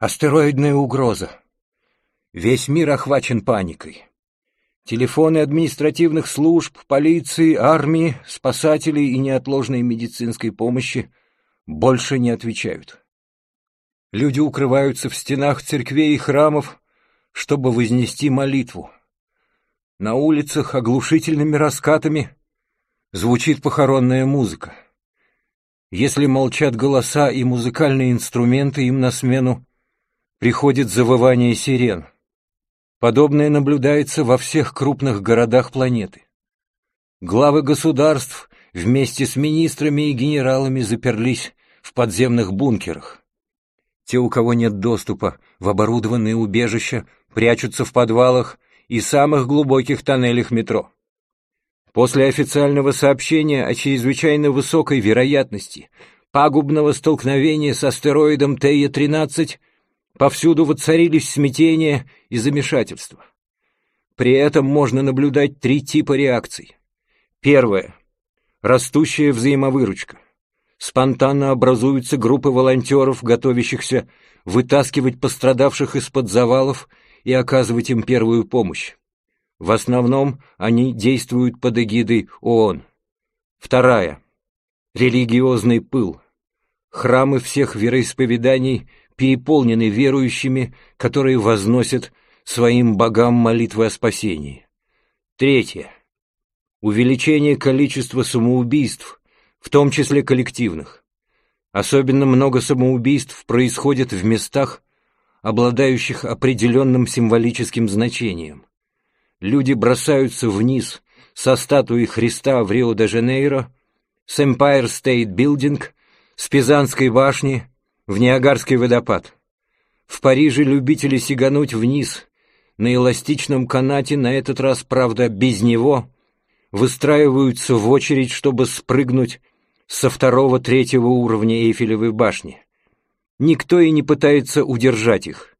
Астероидная угроза. Весь мир охвачен паникой. Телефоны административных служб, полиции, армии, спасателей и неотложной медицинской помощи больше не отвечают. Люди укрываются в стенах церквей и храмов, чтобы вознести молитву. На улицах оглушительными раскатами звучит похоронная музыка. Если молчат голоса и музыкальные инструменты, им на смену приходит завывание сирен. Подобное наблюдается во всех крупных городах планеты. Главы государств вместе с министрами и генералами заперлись в подземных бункерах. Те, у кого нет доступа в оборудованные убежища, прячутся в подвалах и самых глубоких тоннелях метро. После официального сообщения о чрезвычайно высокой вероятности пагубного столкновения с астероидом Тея-13 Повсюду воцарились смятение и замешательство. При этом можно наблюдать три типа реакций. Первое. Растущая взаимовыручка. Спонтанно образуются группы волонтеров, готовящихся вытаскивать пострадавших из-под завалов и оказывать им первую помощь. В основном они действуют под эгидой ООН. Вторая. Религиозный пыл. Храмы всех вероисповеданий переполнены верующими, которые возносят своим богам молитвы о спасении. Третье. Увеличение количества самоубийств, в том числе коллективных. Особенно много самоубийств происходит в местах, обладающих определенным символическим значением. Люди бросаются вниз со статуи Христа в Рио-де-Жанейро, с Empire State Building, с Пизанской башни, в Ниагарский водопад. В Париже любители сигануть вниз на эластичном канате, на этот раз, правда, без него, выстраиваются в очередь, чтобы спрыгнуть со второго-третьего уровня Эйфелевой башни. Никто и не пытается удержать их.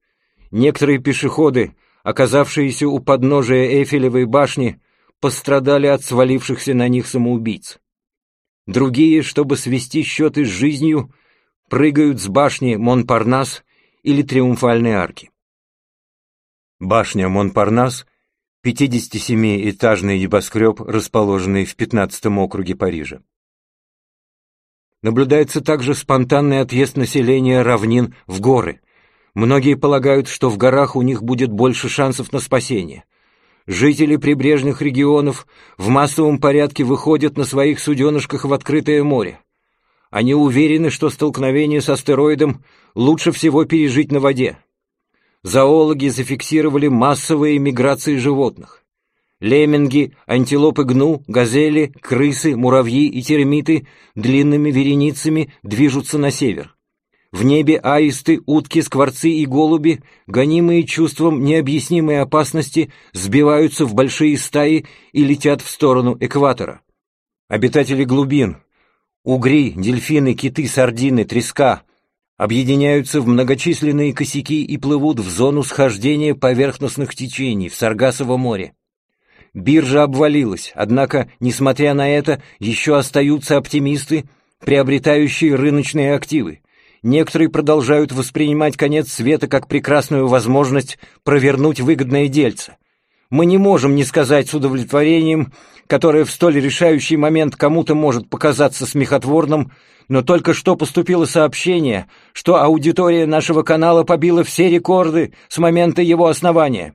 Некоторые пешеходы, оказавшиеся у подножия Эйфелевой башни, пострадали от свалившихся на них самоубийц. Другие, чтобы свести счеты с жизнью, прыгают с башни Монпарнас или Триумфальной арки. Башня Монпарнас — 57-этажный небоскреб, расположенный в 15 округе Парижа. Наблюдается также спонтанный отъезд населения равнин в горы. Многие полагают, что в горах у них будет больше шансов на спасение. Жители прибрежных регионов в массовом порядке выходят на своих суденышках в открытое море. Они уверены, что столкновение с астероидом лучше всего пережить на воде. Зоологи зафиксировали массовые миграции животных. Лемминги, антилопы гну, газели, крысы, муравьи и термиты длинными вереницами движутся на север. В небе аисты, утки, скворцы и голуби, гонимые чувством необъяснимой опасности, сбиваются в большие стаи и летят в сторону экватора. Обитатели глубин, Угри, дельфины, киты, сардины, треска объединяются в многочисленные косяки и плывут в зону схождения поверхностных течений в Саргасово море. Биржа обвалилась, однако, несмотря на это, еще остаются оптимисты, приобретающие рыночные активы. Некоторые продолжают воспринимать конец света как прекрасную возможность провернуть выгодное дельце. Мы не можем не сказать с удовлетворением, которое в столь решающий момент кому-то может показаться смехотворным, но только что поступило сообщение, что аудитория нашего канала побила все рекорды с момента его основания.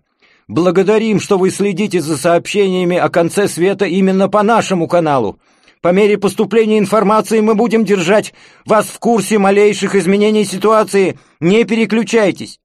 Благодарим, что вы следите за сообщениями о конце света именно по нашему каналу. По мере поступления информации мы будем держать вас в курсе малейших изменений ситуации. Не переключайтесь.